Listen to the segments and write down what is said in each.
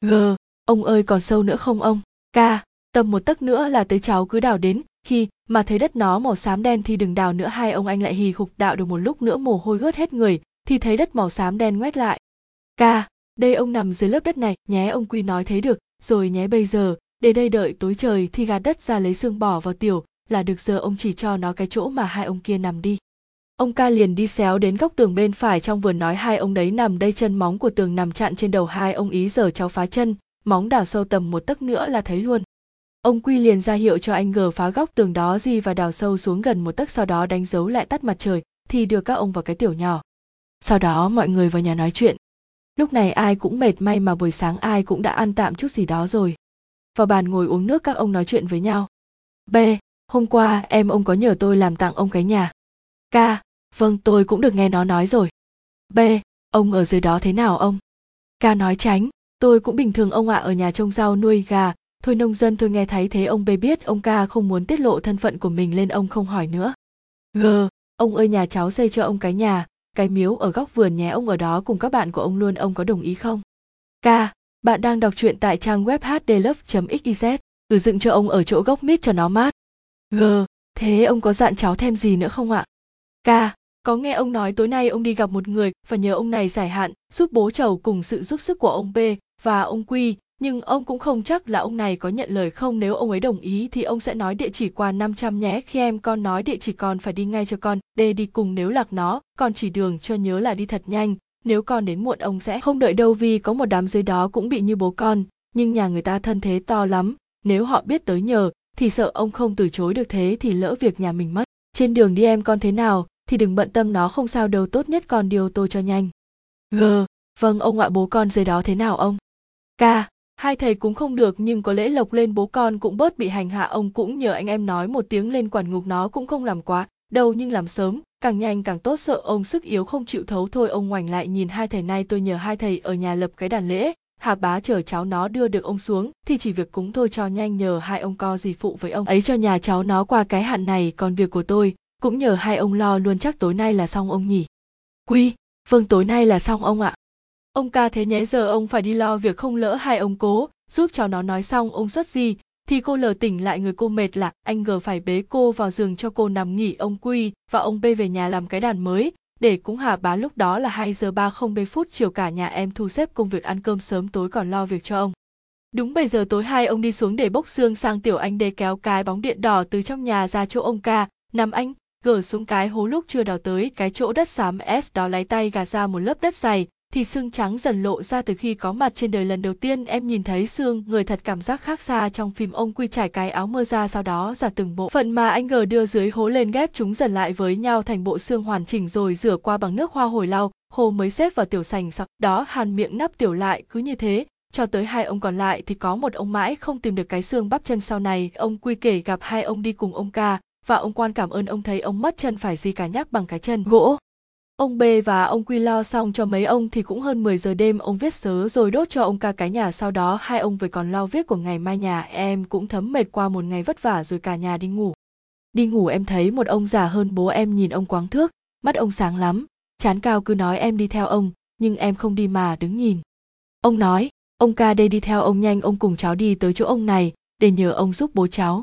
G, ông ơi còn sâu nữa không ông? Ca, tầm một tấc nữa là tới cháu cứ đào đến, khi mà thấy đất nó màu xám đen thì đừng đào nữa hai ông anh lại hì hục đạo được một lúc nữa mồ hôi ướt hết người, thì thấy đất màu xám đen ngoét lại. Ca, đây ông nằm dưới lớp đất này, nhé ông Quy nói thấy được, rồi nhé bây giờ, để đây đợi tối trời thì gạt đất ra lấy xương bỏ vào tiểu, là được giờ ông chỉ cho nó cái chỗ mà hai ông kia nằm đi. Ông ca liền đi xéo đến góc tường bên phải trong vườn nói hai ông đấy nằm đây chân móng của tường nằm chặn trên đầu hai ông ý giờ cháu phá chân, móng đào sâu tầm một tấc nữa là thấy luôn. Ông Quy liền ra hiệu cho anh gờ phá góc tường đó gì và đào sâu xuống gần một tấc sau đó đánh dấu lại tắt mặt trời, thì đưa các ông vào cái tiểu nhỏ. Sau đó mọi người vào nhà nói chuyện. Lúc này ai cũng mệt may mà buổi sáng ai cũng đã ăn tạm chút gì đó rồi. Vào bàn ngồi uống nước các ông nói chuyện với nhau. B. Hôm qua em ông có nhờ tôi làm tặng ông cái nhà. K. Vâng tôi cũng được nghe nó nói rồi. B. Ông ở dưới đó thế nào ông? ca nói tránh, tôi cũng bình thường ông ạ ở nhà trông rau nuôi gà, thôi nông dân tôi nghe thấy thế ông B biết ông ca không muốn tiết lộ thân phận của mình lên ông không hỏi nữa. G. Ông ơi nhà cháu xây cho ông cái nhà, cái miếu ở góc vườn nhé ông ở đó cùng các bạn của ông luôn ông có đồng ý không? K. Bạn đang đọc truyện tại trang web hdlove.xyz, gửi dựng cho ông ở chỗ gốc mít cho nó mát. G. Thế ông có dặn cháu thêm gì nữa không ạ? K. Có nghe ông nói tối nay ông đi gặp một người và nhờ ông này giải hạn, giúp bố chầu cùng sự giúp sức của ông B và ông Quy, nhưng ông cũng không chắc là ông này có nhận lời không. Nếu ông ấy đồng ý thì ông sẽ nói địa chỉ qua 500 nhé. Khi em con nói địa chỉ con phải đi ngay cho con đê đi cùng nếu lạc nó con chỉ đường cho nhớ là đi thật nhanh. Nếu con đến muộn ông sẽ không đợi đâu vì có một đám dưới đó cũng bị như bố con. Nhưng nhà người ta thân thế to lắm nếu họ biết tới nhờ thì sợ ông không từ chối được thế thì lỡ việc nhà mình mất. Trên đường đi em con thế nào? Thì đừng bận tâm nó không sao đâu, tốt nhất còn điều tôi cho nhanh. G vâng ông ngoại bố con dưới đó thế nào ông? K, hai thầy cũng không được, nhưng có lễ lộc lên bố con cũng bớt bị hành hạ, ông cũng nhờ anh em nói một tiếng lên quản ngục nó cũng không làm quá, đâu nhưng làm sớm, càng nhanh càng tốt, sợ ông sức yếu không chịu thấu, thôi ông ngoảnh lại nhìn hai thầy nay tôi nhờ hai thầy ở nhà lập cái đàn lễ, hà bá chở cháu nó đưa được ông xuống, thì chỉ việc cúng thôi cho nhanh, nhờ hai ông co gì phụ với ông ấy, cho nhà cháu nó qua cái hạn này, còn việc của tôi cũng nhờ hai ông lo luôn chắc tối nay là xong ông nhỉ? Quy vâng tối nay là xong ông ạ. Ông ca thế nhẽ giờ ông phải đi lo việc không lỡ hai ông cố giúp cháu nó nói xong ông xuất gì thì cô lờ tỉnh lại người cô mệt là anh g phải bế cô vào giường cho cô nằm nghỉ ông quy và ông b về nhà làm cái đàn mới. Để cũng hà bá lúc đó là 2 giờ 30 phút chiều cả nhà em thu xếp công việc ăn cơm sớm tối còn lo việc cho ông. Đúng bây giờ tối hai ông đi xuống để bốc xương sang tiểu anh đê kéo cái bóng điện đỏ từ trong nhà ra chỗ ông ca, nằm anh, gỡ xuống cái hố lúc chưa đào tới cái chỗ đất xám S đó lấy tay gạt ra một lớp đất dày, thì xương trắng dần lộ ra từ khi có mặt trên đời lần đầu tiên. Em nhìn thấy xương người thật cảm giác khác xa trong phim ông quy trải cái áo mưa ra sau đó giả từng bộ. Phận mà anh gờ đưa dưới hố lên ghép chúng dần lại với nhau thành bộ xương hoàn chỉnh rồi rửa qua bằng nước hoa hồi lau khô mới xếp vào tiểu sành sau. Đó hàn miệng nắp tiểu lại cứ như thế. Cho tới hai ông còn lại thì có một ông mãi không tìm được cái xương bắp chân sau này. Ông quy kể gặp hai ông đi cùng ông ca và ông quan cảm ơn ông thấy ông mất chân phải gì cả nhắc bằng cái chân gỗ Ông B và ông Quy lo xong cho mấy ông thì cũng hơn 10 giờ đêm ông viết sớ rồi đốt cho ông ca cái nhà sau đó hai ông về còn lo viết của ngày mai nhà em cũng thấm mệt qua một ngày vất vả rồi cả nhà đi ngủ. Đi ngủ em thấy một ông già hơn bố em nhìn ông quáng thước, mắt ông sáng lắm, chán cao cứ nói em đi theo ông, nhưng em không đi mà đứng nhìn. Ông nói, ông ca đây đi theo ông nhanh ông cùng cháu đi tới chỗ ông này, để nhờ ông giúp bố cháu.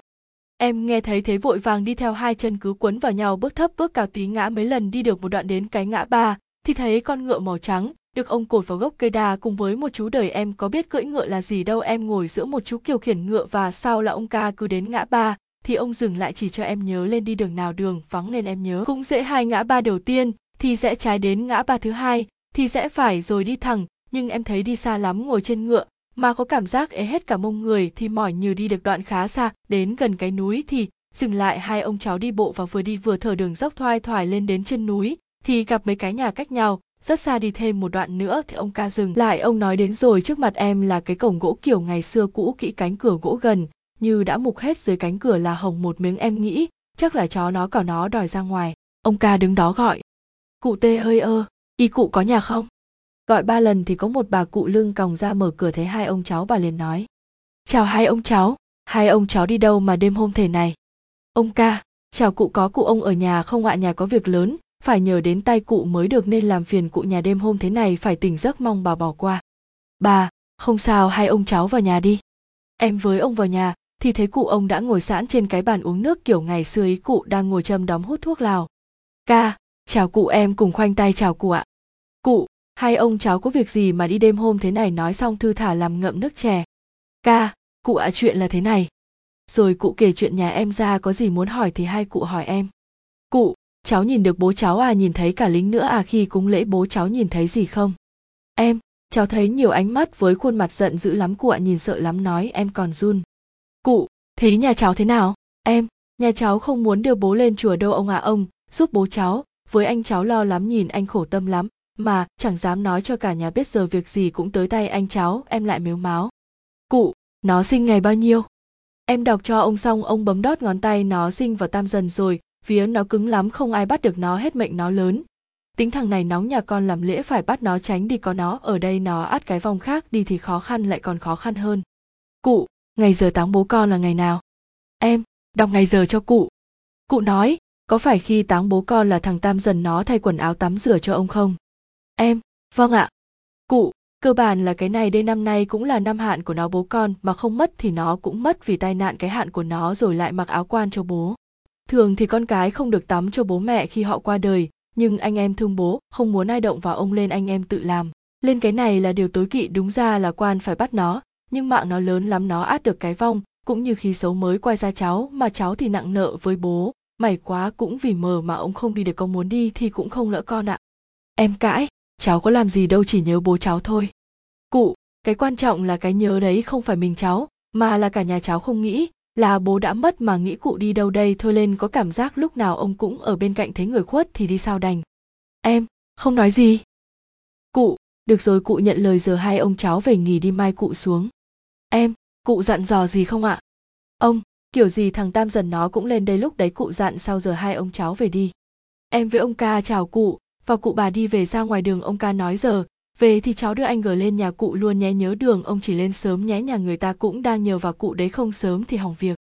Em nghe thấy thế vội vàng đi theo hai chân cứ quấn vào nhau bước thấp bước cao tí ngã mấy lần đi được một đoạn đến cái ngã ba, thì thấy con ngựa màu trắng, được ông cột vào gốc cây đa cùng với một chú đời em có biết cưỡi ngựa là gì đâu. Em ngồi giữa một chú kiều khiển ngựa và sau là ông ca cứ đến ngã ba, thì ông dừng lại chỉ cho em nhớ lên đi đường nào đường vắng nên em nhớ. Cũng dễ hai ngã ba đầu tiên thì sẽ trái đến ngã ba thứ hai thì sẽ phải rồi đi thẳng nhưng em thấy đi xa lắm ngồi trên ngựa mà có cảm giác ế hết cả mông người thì mỏi như đi được đoạn khá xa, đến gần cái núi thì dừng lại hai ông cháu đi bộ và vừa đi vừa thở đường dốc thoai thoải lên đến chân núi. Thì gặp mấy cái nhà cách nhau, rất xa đi thêm một đoạn nữa thì ông ca dừng. Lại ông nói đến rồi, trước mặt em là cái cổng gỗ kiểu ngày xưa cũ kỹ cánh cửa gỗ gần, như đã mục hết dưới cánh cửa là hồng một miếng em nghĩ, chắc là chó nó cào nó đòi ra ngoài. Ông ca đứng đó gọi. Cụ tê ơi ơ y cụ có nhà không? Gọi ba lần thì có một bà cụ lưng còng ra mở cửa thấy hai ông cháu, bà liền nói, chào hai ông cháu, hai ông cháu đi đâu mà đêm hôm thể này? Ông ca, chào cụ có cụ ông ở nhà không ạ? Nhà có việc lớn, phải nhờ đến tay cụ mới được nên làm phiền cụ nhà đêm hôm thế này phải tỉnh giấc mong bà bỏ qua. Bà, không sao, hai ông cháu vào nhà đi. Em với ông vào nhà, thì thấy cụ ông đã ngồi sẵn trên cái bàn uống nước kiểu ngày xưa ấy, cụ đang ngồi châm đóm hút thuốc lào. Ca, chào cụ, em cùng khoanh tay chào cụ ạ. Cụ hai ông cháu có việc gì mà đi đêm hôm thế này nói xong thư thả làm ngậm nước chè. Ca, cụ ạ, chuyện là thế này. Rồi cụ kể chuyện nhà em ra, có gì muốn hỏi thì hai cụ hỏi em. Cụ, cháu nhìn được bố cháu à nhìn thấy cả lính nữa à khi cúng lễ bố cháu nhìn thấy gì không? Em, cháu thấy nhiều ánh mắt với khuôn mặt giận dữ lắm cụ ạ, nhìn sợ lắm nói, em còn run. Cụ, thế nhà cháu thế nào? Em, nhà cháu không muốn đưa bố lên chùa đâu ông à ông giúp bố cháu. Với anh cháu lo lắm, nhìn anh khổ tâm lắm mà, chẳng dám nói cho cả nhà biết giờ việc gì cũng tới tay anh cháu, em lại mếu máo cụ, nó sinh ngày bao nhiêu? Em đọc cho ông xong, ông bấm đót ngón tay nó sinh vào tam dần rồi vía nó cứng lắm, không ai bắt được nó, hết mệnh nó lớn. Tính thằng này nóng nhà con làm lễ phải bắt nó tránh đi có nó, ở đây nó át cái vòng khác, đi thì khó khăn, lại còn khó khăn hơn. Cụ, ngày giờ táng bố con là ngày nào? Em, đọc ngày giờ cho cụ. Cụ nói, có phải khi táng bố con là thằng tam dần nó thay quần áo tắm rửa cho ông không? Em vâng ạ. Cụ, cơ bản là cái này đây, năm nay cũng là năm hạn của nó bố con, mà không mất thì nó cũng mất vì tai nạn cái hạn của nó rồi lại mặc áo quan cho bố. Thường thì con cái không được tắm cho bố mẹ khi họ qua đời, nhưng anh em thương bố, không muốn ai động vào ông lên anh em tự làm. Lên cái này là điều tối kỵ, đúng ra là quan phải bắt nó, nhưng mạng nó lớn lắm, nó át được cái vong, cũng như khí xấu mới quay ra cháu, mà cháu thì nặng nợ với bố. Mày quá cũng vì mờ mà ông không đi được con muốn đi thì cũng không lỡ con ạ. Em cãi cháu có làm gì đâu chỉ nhớ bố cháu thôi. Cụ, cái quan trọng là cái nhớ đấy không phải mình cháu, mà là cả nhà cháu không nghĩ, là bố đã mất mà nghĩ cụ đi đâu đây thôi lên có cảm giác lúc nào ông cũng ở bên cạnh thấy người khuất thì đi sao đành. Em, không nói gì. Cụ, được rồi cụ nhận lời giờ hai ông cháu về nghỉ đi mai cụ xuống. Em, cụ dặn dò gì không ạ? Ông, kiểu gì thằng tam dần nó cũng lên đây lúc đấy cụ dặn sau giờ hai ông cháu về đi. Em với ông ca chào cụ và cụ bà đi về ra ngoài đường, ông ca nói giờ, về thì cháu đưa anh gờ lên nhà cụ luôn nhé, nhớ đường, ông chỉ lên sớm nhé, nhà người ta cũng đang nhờ vào cụ đấy không sớm thì hỏng việc.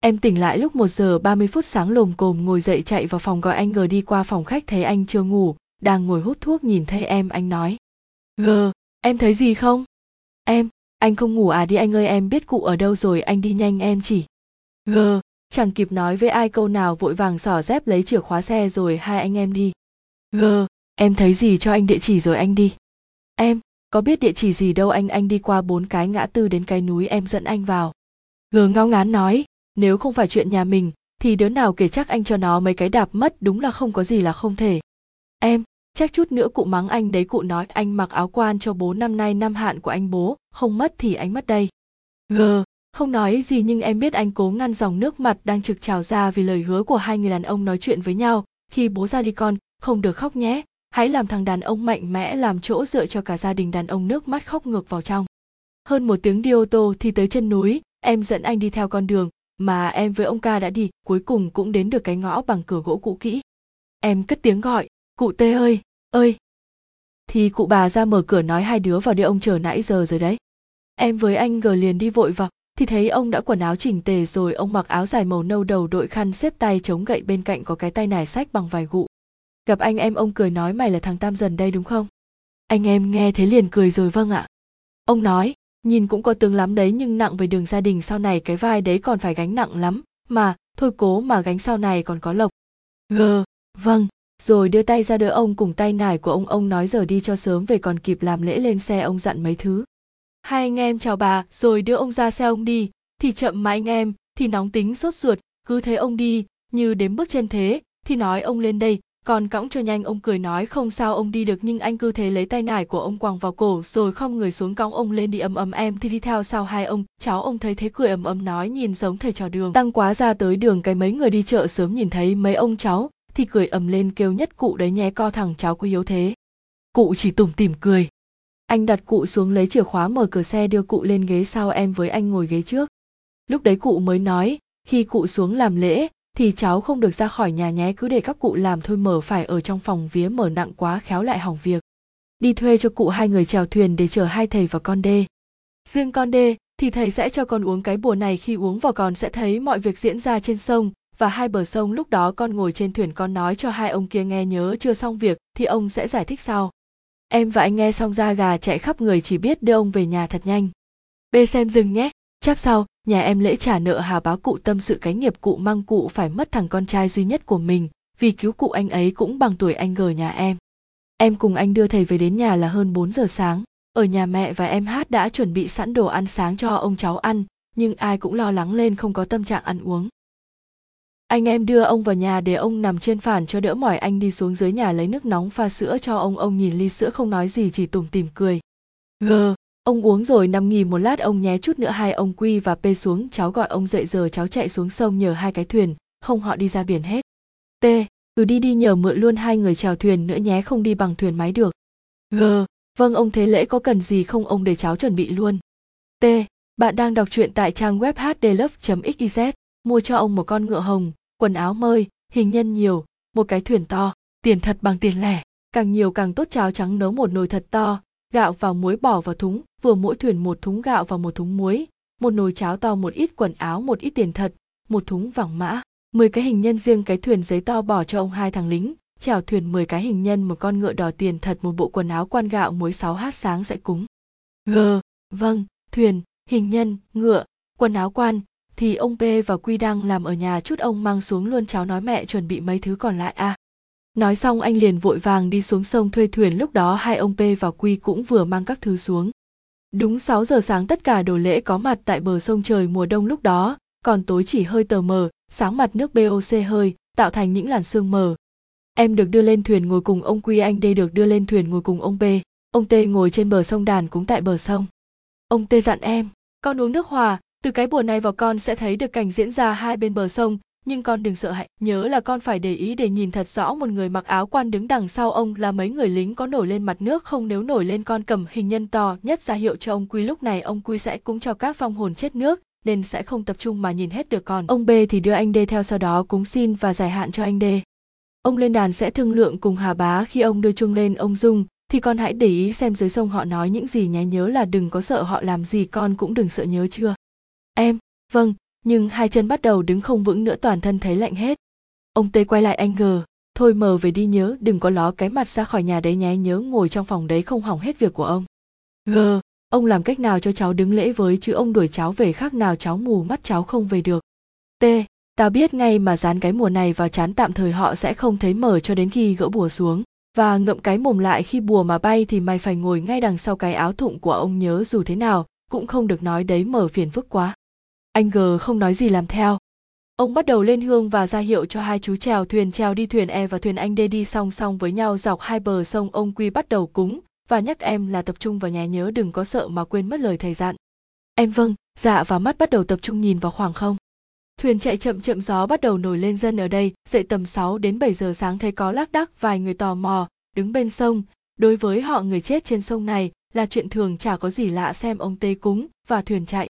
Em tỉnh lại lúc 1 giờ 30 phút sáng lồm cồm, ngồi dậy chạy vào phòng gọi anh gờ đi qua phòng khách, thấy anh chưa ngủ, đang ngồi hút thuốc nhìn thấy em, anh nói gờ em thấy gì không? Em, anh không ngủ à? Đi anh ơi, em biết cụ ở đâu rồi, anh đi nhanh em chỉ. Gờ chẳng kịp nói với ai câu nào, vội vàng xỏ dép lấy chìa khóa xe rồi, hai anh em đi gờ em thấy gì cho anh địa chỉ rồi anh đi. Em, có biết địa chỉ gì đâu anh anh đi qua bốn cái ngã tư đến cái núi em dẫn anh vào. Gờ ngao ngán nói, nếu không phải chuyện nhà mình, thì đứa nào kể chắc anh cho nó mấy cái đạp mất, đúng là không có gì là không thể. Em, chắc chút nữa cụ mắng anh đấy, cụ nói anh mặc áo quan cho bố năm nay năm hạn của anh bố, không mất thì anh mất đây. Gờ không nói gì nhưng em biết anh cố ngăn dòng nước mặt đang trực trào ra vì lời hứa của hai người đàn ông nói chuyện với nhau. Khi bố ra đi con không được khóc nhé, hãy làm thằng đàn ông mạnh mẽ làm chỗ dựa cho cả gia đình đàn ông nước mắt khóc ngược vào trong. Hơn một tiếng đi ô tô thì tới chân núi, em dẫn anh đi theo con đường mà em với ông ca đã đi, cuối cùng cũng đến được cái ngõ bằng cửa gỗ cũ kỹ. Em cất tiếng gọi, cụ tê ơi ơi. Thì cụ bà ra mở cửa nói hai đứa vào đi ông chờ nãy giờ rồi đấy. Em với anh gờ liền đi vội vào, thì thấy ông đã quần áo chỉnh tề rồi, ông mặc áo dài màu nâu đầu đội khăn xếp tay chống gậy bên cạnh có cái tay nải sách bằng vài gụ gặp anh em ông cười nói mày là thằng tam dần đây đúng không? Anh em nghe thế liền cười rồi vâng ạ. Ông nói, nhìn cũng có tướng lắm đấy nhưng nặng về đường gia đình sau này cái vai đấy còn phải gánh nặng lắm. Mà, thôi cố mà gánh sau này còn có lộc. Gờ vâng. Rồi đưa tay ra đỡ ông cùng tay nải của ông. Ông nói giờ đi cho sớm về còn kịp làm lễ lên xe ông dặn mấy thứ. Hai anh em chào bà, rồi đưa ông ra xe ông đi. Thì chậm mà anh em, thì nóng tính sốt ruột. Cứ thế ông đi, như đếm bước chân thế, thì nói ông lên đây còn cõng cho nhanh, ông cười nói, không sao, ông đi được, nhưng anh cứ thế lấy tay nải của ông quàng vào cổ, rồi không người xuống cõng ông lên đi ầm ầm em, thì đi theo sau hai ông. Cháu ông thấy thế cười ầm ầm nói, nhìn giống thầy trò đường. Tăng quá ra tới đường, cái mấy người đi chợ sớm nhìn thấy mấy ông cháu, thì cười ầm lên kêu nhất cụ đấy nhé, co thằng cháu có yếu thế. Cụ chỉ tủm tỉm cười. Anh đặt cụ xuống lấy chìa khóa mở cửa xe đưa cụ lên ghế sau em với anh ngồi ghế trước. Lúc đấy cụ mới nói, khi cụ xuống làm lễ thì cháu không được ra khỏi nhà nhé, cứ để các cụ làm thôi, mở phải ở trong phòng vía, mở nặng quá, khéo lại hỏng việc. Đi thuê cho cụ hai người chèo thuyền để chở hai thầy và con đê. Riêng con đê, thì thầy sẽ cho con uống cái bùa này, khi uống vào con sẽ thấy mọi việc diễn ra trên sông. Và hai bờ sông lúc đó con ngồi trên thuyền con nói cho hai ông kia nghe nhớ chưa xong việc, thì ông sẽ giải thích sau. Em và anh nghe xong ra gà chạy khắp người chỉ biết đưa ông về nhà thật nhanh. B xem dừng nhé chắp sau nhà em lễ trả nợ hà báo cụ tâm sự cái nghiệp cụ mang cụ phải mất thằng con trai duy nhất của mình, vì cứu cụ anh ấy cũng bằng tuổi anh gờ nhà em. Em cùng anh đưa thầy về đến nhà là hơn 4 giờ sáng. Ở nhà mẹ và em hát đã chuẩn bị sẵn đồ ăn sáng cho ông cháu ăn, nhưng ai cũng lo lắng lên không có tâm trạng ăn uống. Anh em đưa ông vào nhà để ông nằm trên phản cho đỡ mỏi anh đi xuống dưới nhà lấy nước nóng pha sữa cho ông. Ông nhìn ly sữa không nói gì, chỉ tủm tỉm cười. Gờ ông uống rồi nằm nghỉ một lát, ông nhé chút nữa, hai ông quy và p xuống, cháu gọi ông dậy giờ, cháu chạy xuống sông nhờ hai cái thuyền, không họ đi ra biển hết. T cứ đi đi nhờ mượn luôn hai người chèo thuyền nữa nhé, không đi bằng thuyền máy được. G vâng ông thế lễ có cần gì không ông để cháu chuẩn bị luôn. T, bạn đang đọc truyện tại trang web hdlove xyz mua cho ông một con ngựa hồng, quần áo mơi, hình nhân nhiều, một cái thuyền to, tiền thật bằng tiền lẻ, càng nhiều càng tốt cháo trắng nấu một nồi thật to gạo vào muối bỏ vào thúng, vừa mỗi thuyền một thúng gạo và một thúng muối, một nồi cháo to, một ít quần áo, một ít tiền thật, một thúng vàng mã, mười cái hình nhân riêng cái thuyền giấy to bỏ cho ông hai thằng lính, chèo thuyền mười cái hình nhân, một con ngựa đỏ tiền thật, một bộ quần áo quan gạo muối sáu hát sáng sẽ cúng. G vâng thuyền, hình nhân, ngựa, quần áo quan, thì ông B và quy đang làm ở nhà, chút ông mang xuống luôn cháu nói mẹ chuẩn bị mấy thứ còn lại à nói xong, anh liền vội vàng đi xuống sông thuê thuyền. Lúc đó, hai ông p và quy cũng vừa mang các thứ xuống. Đúng 6 giờ sáng, tất cả đồ lễ có mặt tại bờ sông trời mùa đông lúc đó. Còn tối chỉ hơi tờ mờ, sáng mặt nước boc hơi, tạo thành những làn sương mờ. Em được đưa lên thuyền ngồi cùng ông quy, anh đây được đưa lên thuyền ngồi cùng ông p ông t ngồi trên bờ sông đàn cũng tại bờ sông. Ông t dặn em, con uống nước hòa, từ cái bùa này vào con sẽ thấy được cảnh diễn ra hai bên bờ sông nhưng con đừng sợ hãi, nhớ là con phải để ý để nhìn thật rõ một người mặc áo quan đứng đằng sau ông là mấy người lính có nổi lên mặt nước không? Nếu nổi lên con cầm hình nhân to nhất ra hiệu cho ông quy, lúc này ông quy sẽ cúng cho các phong hồn chết nước, nên sẽ không tập trung mà nhìn hết được con. Ông b thì đưa anh d theo sau đó cúng xin và giải hạn cho anh d. Ông lên đàn sẽ thương lượng cùng hà bá. Khi ông đưa chuông lên, ông dung, thì con hãy để ý xem dưới sông họ nói những gì nhé. Nhớ là đừng có sợ họ làm gì, con cũng đừng sợ nhớ chưa? Em vâng nhưng hai chân bắt đầu đứng không vững nữa, toàn thân thấy lạnh hết. Ông tê quay lại anh gờ thôi mờ về đi nhớ, đừng có ló cái mặt ra khỏi nhà đấy nhé, nhớ ngồi trong phòng đấy không hỏng hết việc của ông. Gờ ông làm cách nào cho cháu đứng lễ với chứ, ông đuổi cháu về khác nào, cháu mù mắt cháu không về được. T tao biết ngay mà dán cái mùa này vào chán tạm thời họ sẽ không thấy mở cho đến khi gỡ bùa xuống. Và ngậm cái mồm lại, khi bùa mà bay thì mày phải ngồi ngay đằng sau cái áo thụng của ông nhớ dù thế nào, cũng không được nói đấy mở phiền phức quá anh g không nói gì làm theo. Ông bắt đầu lên hương và ra hiệu cho hai chú chèo thuyền chèo đi thuyền e và thuyền anh đê đi song song với nhau dọc hai bờ sông. Ông quy bắt đầu cúng và nhắc em là tập trung vào nhà nhớ, đừng có sợ mà quên mất lời thầy dặn. Em vâng dạ và mắt bắt đầu tập trung nhìn vào khoảng không. Thuyền chạy chậm chậm, gió bắt đầu nổi lên dân ở đây, dậy tầm 6 đến 7 giờ sáng thấy có lác đác, vài người tò mò đứng bên sông. Đối với họ, người chết trên sông này là chuyện thường, chả có gì lạ xem ông tê cúng và thuyền chạy.